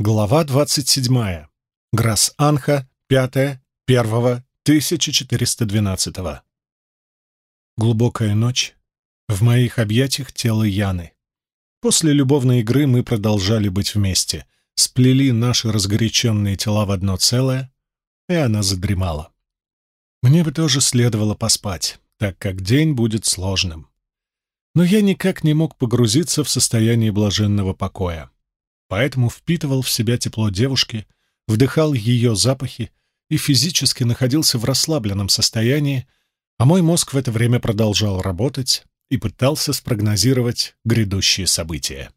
Глава 27. Грас-Анха, 5 1 1412 Глубокая ночь. В моих объятиях тело Яны. После любовной игры мы продолжали быть вместе, сплели наши разгоряченные тела в одно целое, и она задремала. Мне бы тоже следовало поспать, так как день будет сложным. Но я никак не мог погрузиться в состояние блаженного покоя поэтому впитывал в себя тепло девушки, вдыхал ее запахи и физически находился в расслабленном состоянии, а мой мозг в это время продолжал работать и пытался спрогнозировать грядущие события.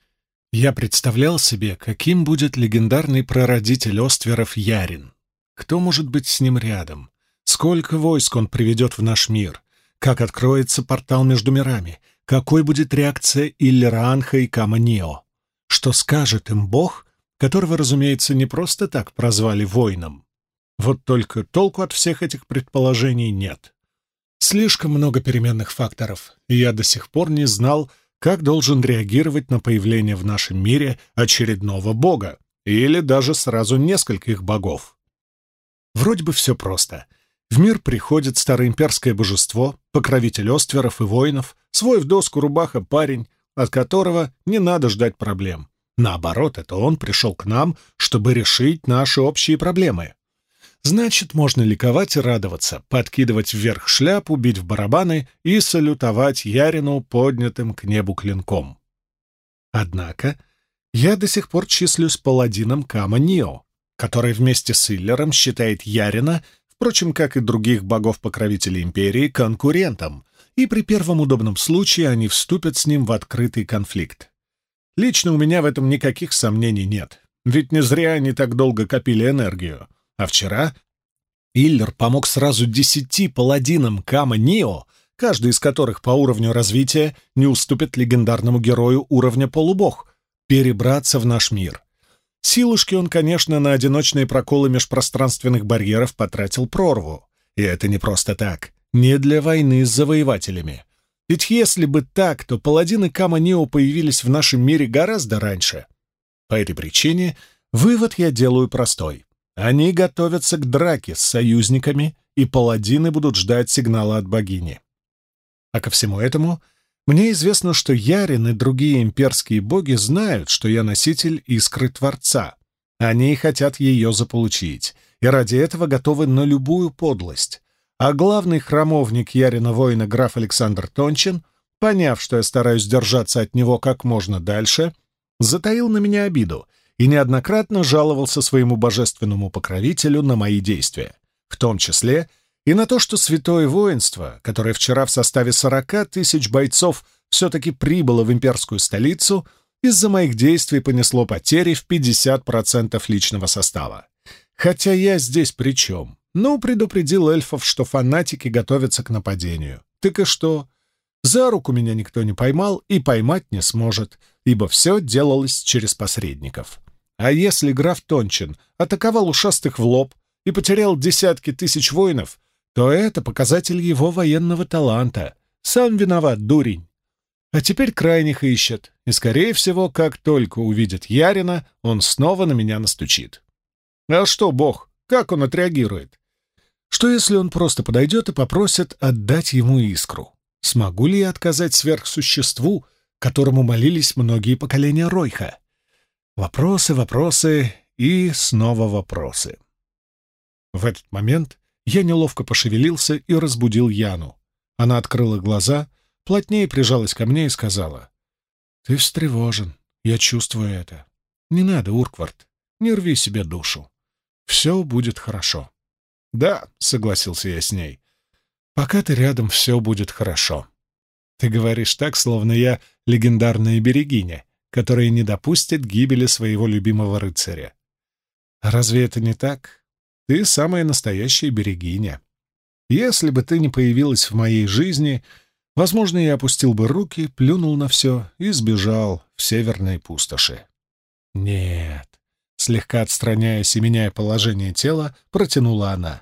Я представлял себе, каким будет легендарный прародитель Остверов Ярин. Кто может быть с ним рядом? Сколько войск он приведет в наш мир? Как откроется портал между мирами? Какой будет реакция Иллеранха и Каманио? Что скажет им Бог, которого, разумеется, не просто так прозвали воином. Вот только толку от всех этих предположений нет. Слишком много переменных факторов, и я до сих пор не знал, как должен реагировать на появление в нашем мире очередного бога, или даже сразу нескольких богов. Вроде бы все просто. В мир приходит староимперское божество, покровитель остверов и воинов, свой в доску рубаха парень, от которого не надо ждать проблем. Наоборот, это он пришел к нам, чтобы решить наши общие проблемы. Значит, можно ликовать и радоваться, подкидывать вверх шляпу, бить в барабаны и салютовать Ярину поднятым к небу клинком. Однако я до сих пор числюсь паладином Кама Нио, который вместе с Иллером считает Ярина, впрочем, как и других богов-покровителей Империи, конкурентом, и при первом удобном случае они вступят с ним в открытый конфликт. Лично у меня в этом никаких сомнений нет, ведь не зря они так долго копили энергию. А вчера Иллер помог сразу десяти паладинам Кама Нио, каждый из которых по уровню развития не уступит легендарному герою уровня полубог, перебраться в наш мир. Силушки он, конечно, на одиночные проколы межпространственных барьеров потратил прорву. И это не просто так не для войны с завоевателями. Ведь если бы так, то паладины Каманио появились в нашем мире гораздо раньше. По этой причине вывод я делаю простой. Они готовятся к драке с союзниками, и паладины будут ждать сигнала от богини. А ко всему этому мне известно, что Ярин и другие имперские боги знают, что я носитель искры Творца. Они хотят ее заполучить, и ради этого готовы на любую подлость а главный храмовник Ярина воина граф Александр Тончин, поняв, что я стараюсь держаться от него как можно дальше, затаил на меня обиду и неоднократно жаловался своему божественному покровителю на мои действия, в том числе и на то, что святое воинство, которое вчера в составе сорока тысяч бойцов все-таки прибыло в имперскую столицу, из-за моих действий понесло потери в 50% личного состава. Хотя я здесь при чем? Ну, предупредил эльфов, что фанатики готовятся к нападению. Так и что? За руку меня никто не поймал и поймать не сможет, ибо все делалось через посредников. А если граф Тончин атаковал ушастых в лоб и потерял десятки тысяч воинов, то это показатель его военного таланта. Сам виноват, дурень. А теперь крайних ищет, и, скорее всего, как только увидит Ярина, он снова на меня настучит. А что, бог, как он отреагирует? Что если он просто подойдет и попросит отдать ему искру? Смогу ли я отказать сверхсуществу, которому молились многие поколения Ройха? Вопросы, вопросы и снова вопросы. В этот момент я неловко пошевелился и разбудил Яну. Она открыла глаза, плотнее прижалась ко мне и сказала. «Ты встревожен, я чувствую это. Не надо, Урквард, не рви себе душу. Все будет хорошо». «Да», — согласился я с ней. «Пока ты рядом, все будет хорошо. Ты говоришь так, словно я легендарная берегиня, которая не допустит гибели своего любимого рыцаря. Разве это не так? Ты самая настоящая берегиня. Если бы ты не появилась в моей жизни, возможно, я опустил бы руки, плюнул на все и сбежал в северные пустоши. Нет, Слегка отстраняясь и меняя положение тела, протянула она.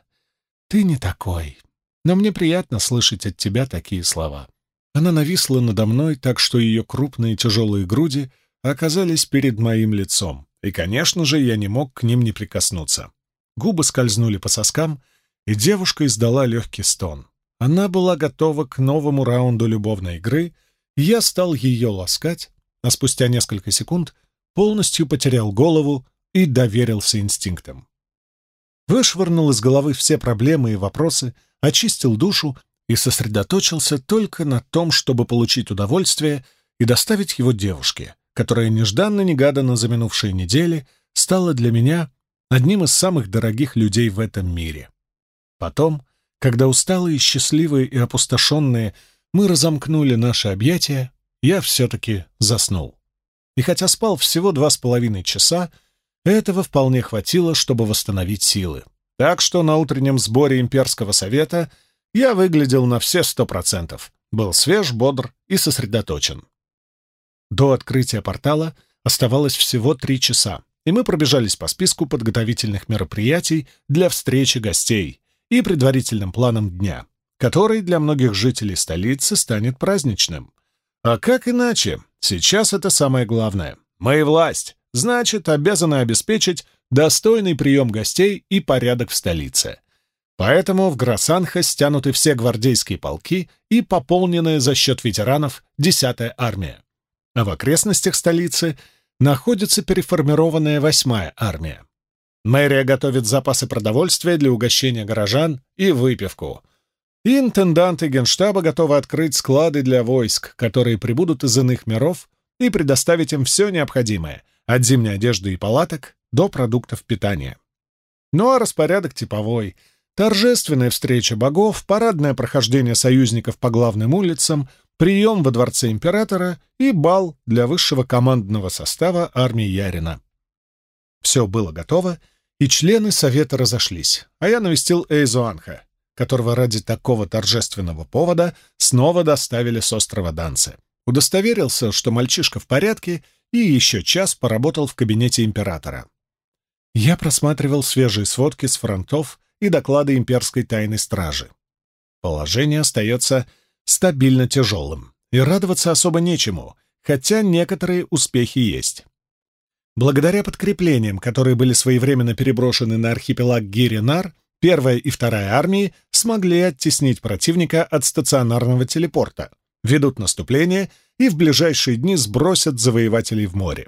«Ты не такой. Но мне приятно слышать от тебя такие слова». Она нависла надо мной так, что ее крупные тяжелые груди оказались перед моим лицом, и, конечно же, я не мог к ним не прикоснуться. Губы скользнули по соскам, и девушка издала легкий стон. Она была готова к новому раунду любовной игры, и я стал ее ласкать, а спустя несколько секунд полностью потерял голову и доверился инстинктам. Вышвырнул из головы все проблемы и вопросы, очистил душу и сосредоточился только на том, чтобы получить удовольствие и доставить его девушке, которая нежданно-негаданно за минувшие недели стала для меня одним из самых дорогих людей в этом мире. Потом, когда усталые, счастливые и опустошенные мы разомкнули наши объятия, я все-таки заснул. И хотя спал всего два с половиной часа, этого вполне хватило, чтобы восстановить силы. Так что на утреннем сборе имперского совета я выглядел на все сто процентов, был свеж, бодр и сосредоточен. До открытия портала оставалось всего три часа, и мы пробежались по списку подготовительных мероприятий для встречи гостей и предварительным планом дня, который для многих жителей столицы станет праздничным. А как иначе? Сейчас это самое главное. Мы власть, значит, обязаны обеспечить достойный прием гостей и порядок в столице. Поэтому в Грасанха стянуты все гвардейские полки и пополненная за счет ветеранов 10-я армия а в окрестностях столицы находится переформированная восьмая армия. Мэрия готовит запасы продовольствия для угощения горожан и выпивку. И интенданты генштаба готовы открыть склады для войск, которые прибудут из иных миров, и предоставить им все необходимое, от зимней одежды и палаток до продуктов питания. Ну а распорядок типовой. Торжественная встреча богов, парадное прохождение союзников по главным улицам, прием во дворце императора и бал для высшего командного состава армии Ярина. Все было готово, и члены совета разошлись, а я навестил Эйзуанха, которого ради такого торжественного повода снова доставили с острова Данцы. Удостоверился, что мальчишка в порядке, и еще час поработал в кабинете императора. Я просматривал свежие сводки с фронтов и доклады имперской тайной стражи. Положение остается стабильно тяжелым, и радоваться особо нечему, хотя некоторые успехи есть. Благодаря подкреплениям, которые были своевременно переброшены на архипелаг Гиринар, первая и вторая армии смогли оттеснить противника от стационарного телепорта, ведут наступление и в ближайшие дни сбросят завоевателей в море.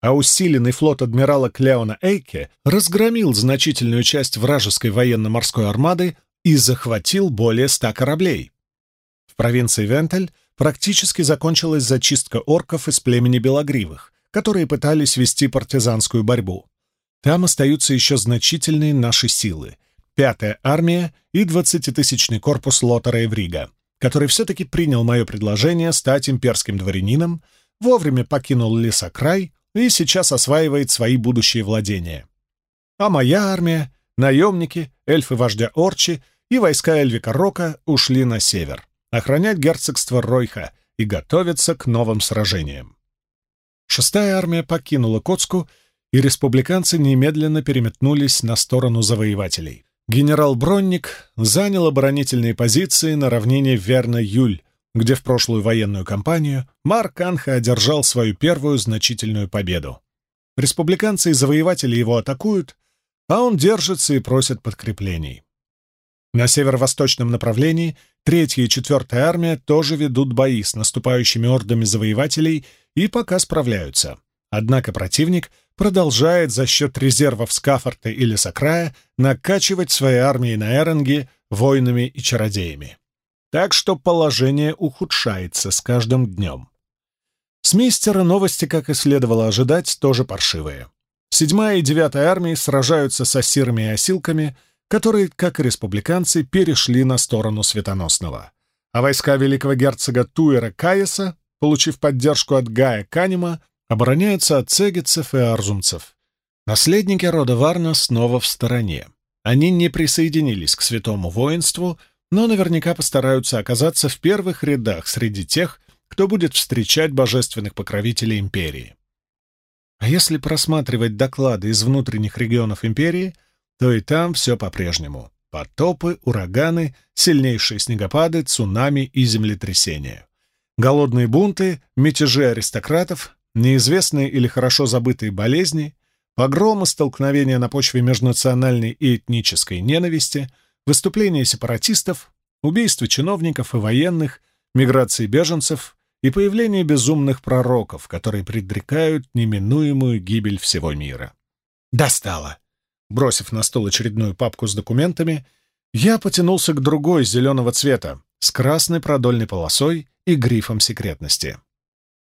А усиленный флот адмирала Клеона Эйке разгромил значительную часть вражеской военно-морской армады и захватил более ста кораблей провинции Вентель практически закончилась зачистка орков из племени Белогривых, которые пытались вести партизанскую борьбу. Там остаются еще значительные наши силы. Пятая армия и двадцатитысячный корпус Лотера Эврига, который все-таки принял мое предложение стать имперским дворянином, вовремя покинул лесокрай и сейчас осваивает свои будущие владения. А моя армия, наемники, эльфы вождя Орчи и войска Эльвика Рока ушли на север охранять герцогство Ройха и готовиться к новым сражениям. Шестая армия покинула Коцку, и республиканцы немедленно переметнулись на сторону завоевателей. Генерал Бронник занял оборонительные позиции на равнине Верна-Юль, где в прошлую военную кампанию Марк Анха одержал свою первую значительную победу. Республиканцы и завоеватели его атакуют, а он держится и просит подкреплений. На северо-восточном направлении Третья и четвертая армия тоже ведут бои с наступающими ордами завоевателей и пока справляются. Однако противник продолжает за счет резервов Скафорта или Сакрая накачивать свои армии на Эренге воинами и чародеями. Так что положение ухудшается с каждым днем. С мистера новости, как и следовало ожидать, тоже паршивые. Седьмая и девятая армии сражаются с ассирами и осилками — которые, как и республиканцы, перешли на сторону Светоносного. А войска великого герцога Туэра Каеса, получив поддержку от Гая Канима, обороняются от цегицев и арзумцев. Наследники рода Варна снова в стороне. Они не присоединились к святому воинству, но наверняка постараются оказаться в первых рядах среди тех, кто будет встречать божественных покровителей империи. А если просматривать доклады из внутренних регионов империи — то и там все по-прежнему. Потопы, ураганы, сильнейшие снегопады, цунами и землетрясения. Голодные бунты, мятежи аристократов, неизвестные или хорошо забытые болезни, Погромы, столкновения на почве межнациональной и этнической ненависти, выступления сепаратистов, убийства чиновников и военных, миграции беженцев и появление безумных пророков, которые предрекают неминуемую гибель всего мира. Достало! Бросив на стол очередную папку с документами, я потянулся к другой зеленого цвета, с красной продольной полосой и грифом секретности.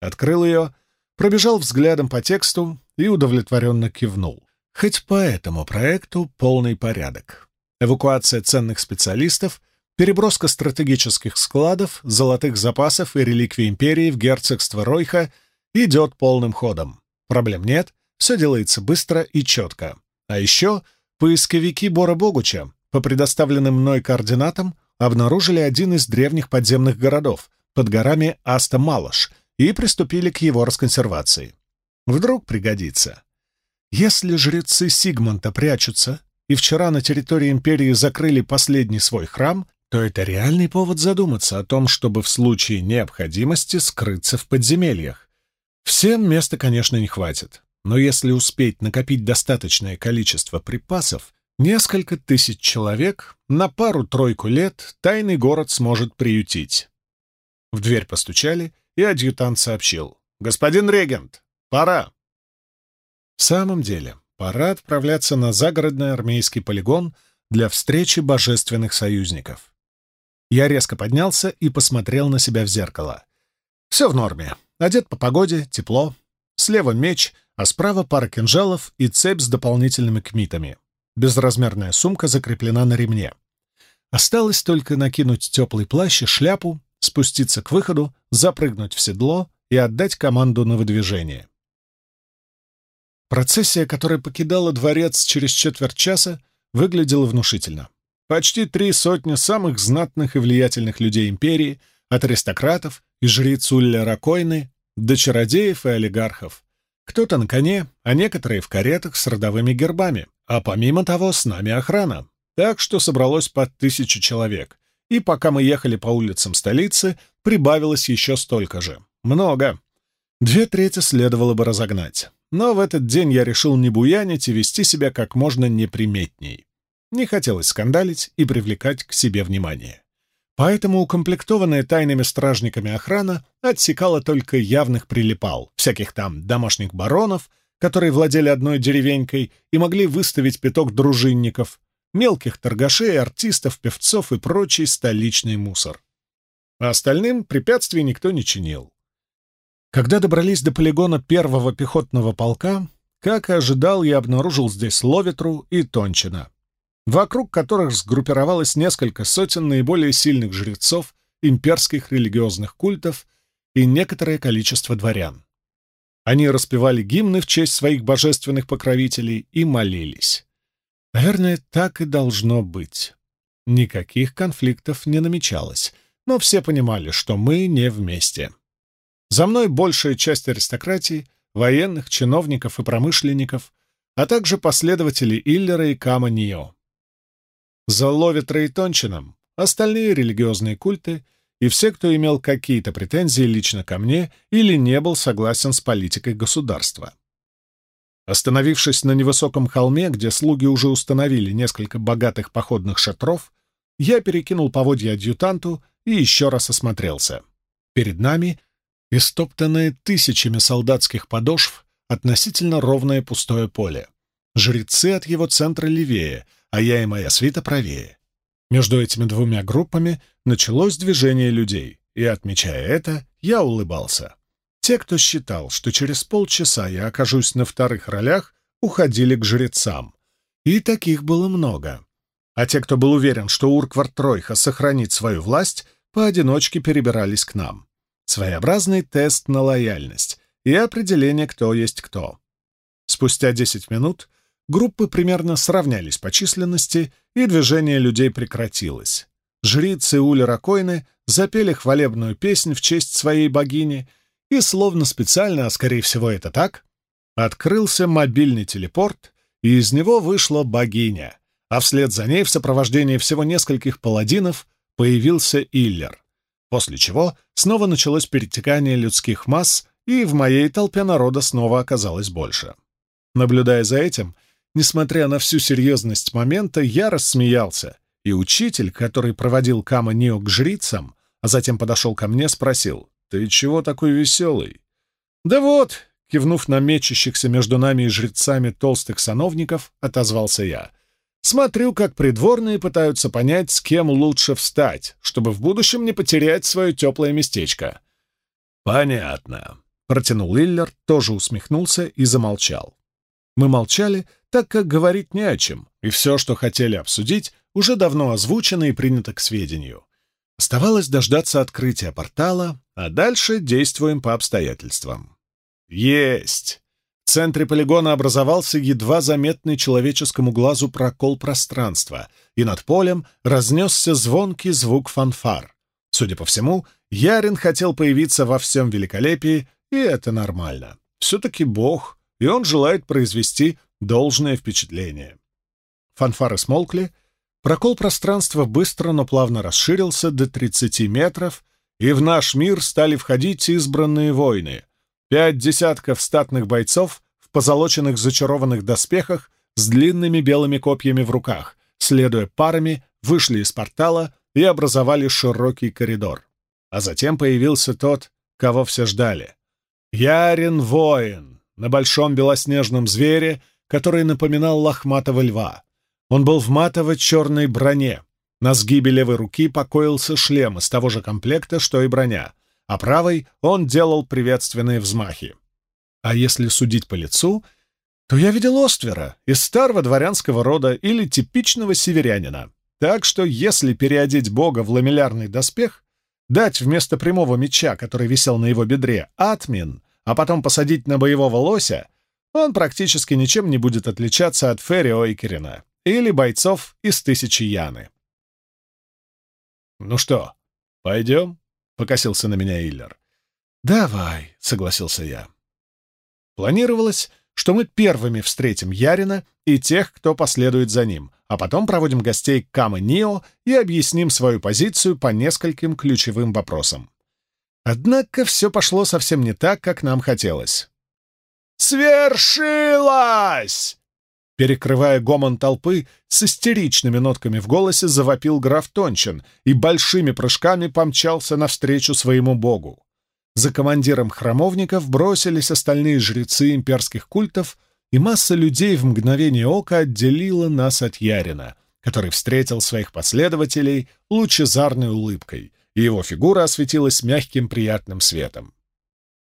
Открыл ее, пробежал взглядом по тексту и удовлетворенно кивнул. Хоть по этому проекту полный порядок. Эвакуация ценных специалистов, переброска стратегических складов, золотых запасов и реликвий империи в герцогство Ройха идет полным ходом. Проблем нет, все делается быстро и четко. А еще поисковики Бора Богуча по предоставленным мной координатам обнаружили один из древних подземных городов под горами Аста-Малаш и приступили к его расконсервации. Вдруг пригодится. Если жрецы Сигмонта прячутся и вчера на территории империи закрыли последний свой храм, то это реальный повод задуматься о том, чтобы в случае необходимости скрыться в подземельях. Всем места, конечно, не хватит, но если успеть накопить достаточное количество припасов, несколько тысяч человек на пару-тройку лет тайный город сможет приютить. В дверь постучали, и адъютант сообщил. «Господин регент, пора!» В самом деле, пора отправляться на загородный армейский полигон для встречи божественных союзников. Я резко поднялся и посмотрел на себя в зеркало. Все в норме. Одет по погоде, тепло. Слева меч, а справа пара кинжалов и цепь с дополнительными кмитами. Безразмерная сумка закреплена на ремне. Осталось только накинуть теплый плащ и шляпу, спуститься к выходу, запрыгнуть в седло и отдать команду на выдвижение. Процессия, которая покидала дворец через четверть часа, выглядела внушительно. Почти три сотни самых знатных и влиятельных людей империи, от аристократов и жриц Улля Ракойны до чародеев и олигархов. Кто-то на коне, а некоторые в каретах с родовыми гербами, а помимо того с нами охрана. Так что собралось под тысячу человек, и пока мы ехали по улицам столицы, прибавилось еще столько же. Много. Две трети следовало бы разогнать. Но в этот день я решил не буянить и вести себя как можно неприметней. Не хотелось скандалить и привлекать к себе внимание. Поэтому укомплектованная тайными стражниками охрана отсекала только явных прилипал, всяких там домашних баронов, которые владели одной деревенькой и могли выставить пяток дружинников, мелких торгашей, артистов, певцов и прочий столичный мусор. А остальным препятствий никто не чинил. Когда добрались до полигона первого пехотного полка, как и ожидал, я обнаружил здесь Ловетру и Тончина вокруг которых сгруппировалось несколько сотен наиболее сильных жрецов имперских религиозных культов и некоторое количество дворян. Они распевали гимны в честь своих божественных покровителей и молились. Наверное, так и должно быть. Никаких конфликтов не намечалось, но все понимали, что мы не вместе. За мной большая часть аристократии, военных, чиновников и промышленников, а также последователи Иллера и Кама Нио за и Тончином, остальные религиозные культы и все, кто имел какие-то претензии лично ко мне или не был согласен с политикой государства. Остановившись на невысоком холме, где слуги уже установили несколько богатых походных шатров, я перекинул поводья адъютанту и еще раз осмотрелся. Перед нами истоптанное тысячами солдатских подошв относительно ровное пустое поле. Жрецы от его центра левее, а я и моя свита правее. Между этими двумя группами началось движение людей, и, отмечая это, я улыбался. Те, кто считал, что через полчаса я окажусь на вторых ролях, уходили к жрецам. И таких было много. А те, кто был уверен, что Урквард Тройха сохранит свою власть, поодиночке перебирались к нам. Своеобразный тест на лояльность и определение, кто есть кто. Спустя десять минут группы примерно сравнялись по численности, и движение людей прекратилось. Жрицы Ули запели хвалебную песнь в честь своей богини, и, словно специально, а скорее всего это так, открылся мобильный телепорт, и из него вышла богиня, а вслед за ней в сопровождении всего нескольких паладинов появился Иллер, после чего снова началось перетекание людских масс, и в моей толпе народа снова оказалось больше. Наблюдая за этим, несмотря на всю серьезность момента, я рассмеялся, и учитель, который проводил Кама Нио к жрицам, а затем подошел ко мне, спросил, «Ты чего такой веселый?» «Да вот», — кивнув на мечущихся между нами и жрецами толстых сановников, отозвался я, «смотрю, как придворные пытаются понять, с кем лучше встать, чтобы в будущем не потерять свое теплое местечко». «Понятно», — протянул Иллер, тоже усмехнулся и замолчал. Мы молчали, так как говорить не о чем, и все, что хотели обсудить, уже давно озвучено и принято к сведению. Оставалось дождаться открытия портала, а дальше действуем по обстоятельствам. Есть! В центре полигона образовался едва заметный человеческому глазу прокол пространства, и над полем разнесся звонкий звук фанфар. Судя по всему, Ярин хотел появиться во всем великолепии, и это нормально. Все-таки бог, и он желает произвести должное впечатление. Фанфары смолкли, прокол пространства быстро, но плавно расширился до 30 метров, и в наш мир стали входить избранные воины. Пять десятков статных бойцов в позолоченных зачарованных доспехах с длинными белыми копьями в руках, следуя парами, вышли из портала и образовали широкий коридор. А затем появился тот, кого все ждали. Ярин воин на большом белоснежном звере, который напоминал лохматого льва. Он был в матово-черной броне. На сгибе левой руки покоился шлем из того же комплекта, что и броня, а правой он делал приветственные взмахи. А если судить по лицу, то я видел Оствера из старого дворянского рода или типичного северянина. Так что если переодеть бога в ламеллярный доспех, дать вместо прямого меча, который висел на его бедре, атмин, а потом посадить на боевого лося, он практически ничем не будет отличаться от Ферри Ойкерина или бойцов из «Тысячи Яны». «Ну что, пойдем?» — покосился на меня Иллер. «Давай», — согласился я. Планировалось, что мы первыми встретим Ярина и тех, кто последует за ним, а потом проводим гостей к Камы Нио и объясним свою позицию по нескольким ключевым вопросам. Однако все пошло совсем не так, как нам хотелось. «Свершилось!» Перекрывая гомон толпы, с истеричными нотками в голосе завопил граф Тончин и большими прыжками помчался навстречу своему богу. За командиром храмовников бросились остальные жрецы имперских культов, и масса людей в мгновение ока отделила нас от Ярина, который встретил своих последователей лучезарной улыбкой, и его фигура осветилась мягким приятным светом.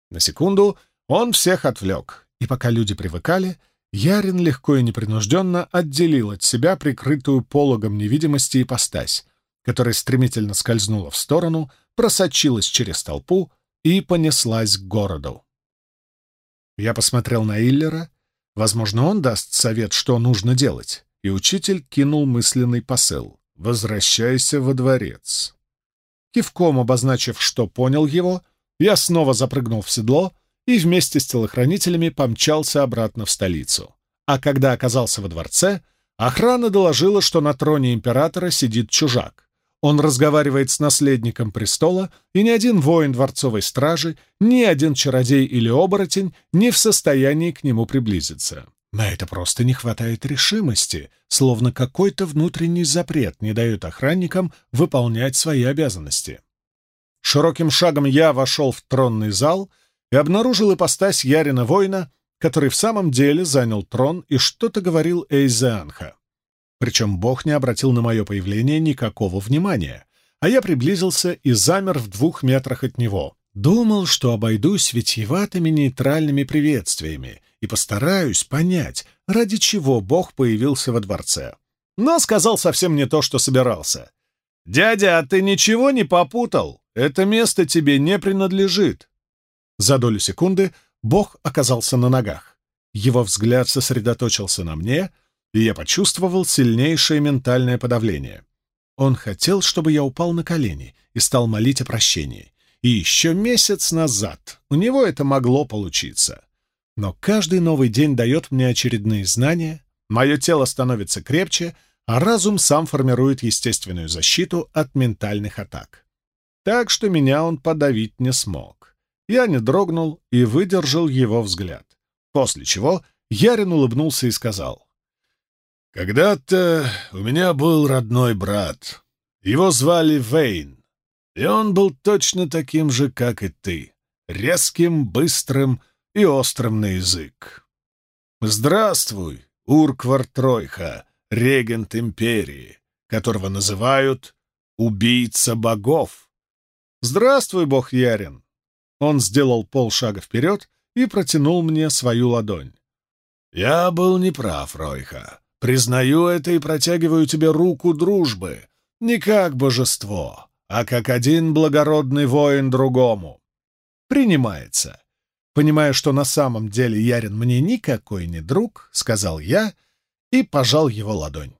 На секунду он всех отвлек, и пока люди привыкали, Ярин легко и непринужденно отделил от себя прикрытую пологом невидимости ипостась, которая стремительно скользнула в сторону, просочилась через толпу и понеслась к городу. Я посмотрел на Иллера. Возможно, он даст совет, что нужно делать, и учитель кинул мысленный посыл «Возвращайся во дворец». Кивком обозначив, что понял его, я снова запрыгнул в седло и вместе с телохранителями помчался обратно в столицу. А когда оказался во дворце, охрана доложила, что на троне императора сидит чужак. Он разговаривает с наследником престола, и ни один воин дворцовой стражи, ни один чародей или оборотень не в состоянии к нему приблизиться. На это просто не хватает решимости, словно какой-то внутренний запрет не дает охранникам выполнять свои обязанности. Широким шагом я вошел в тронный зал и обнаружил ипостась Ярина воина, который в самом деле занял трон и что-то говорил Эйзеанха. Причем бог не обратил на мое появление никакого внимания, а я приблизился и замер в двух метрах от него. Думал, что обойдусь витьеватыми нейтральными приветствиями и постараюсь понять, ради чего бог появился во дворце. Но сказал совсем не то, что собирался. «Дядя, а ты ничего не попутал? Это место тебе не принадлежит. За долю секунды Бог оказался на ногах. Его взгляд сосредоточился на мне, и я почувствовал сильнейшее ментальное подавление. Он хотел, чтобы я упал на колени и стал молить о прощении. И еще месяц назад у него это могло получиться. Но каждый новый день дает мне очередные знания, мое тело становится крепче, а разум сам формирует естественную защиту от ментальных атак. Так что меня он подавить не смог. Я не дрогнул и выдержал его взгляд. После чего Ярин улыбнулся и сказал. «Когда-то у меня был родной брат. Его звали Вейн, и он был точно таким же, как и ты, резким, быстрым и острым на язык. Здравствуй, Урквар Тройха, регент империи, которого называют «убийца богов». «Здравствуй, бог Ярин!» Он сделал полшага вперед и протянул мне свою ладонь. «Я был неправ, Ройха. Признаю это и протягиваю тебе руку дружбы, не как божество, а как один благородный воин другому. Принимается. Понимая, что на самом деле Ярин мне никакой не друг, сказал я и пожал его ладонь.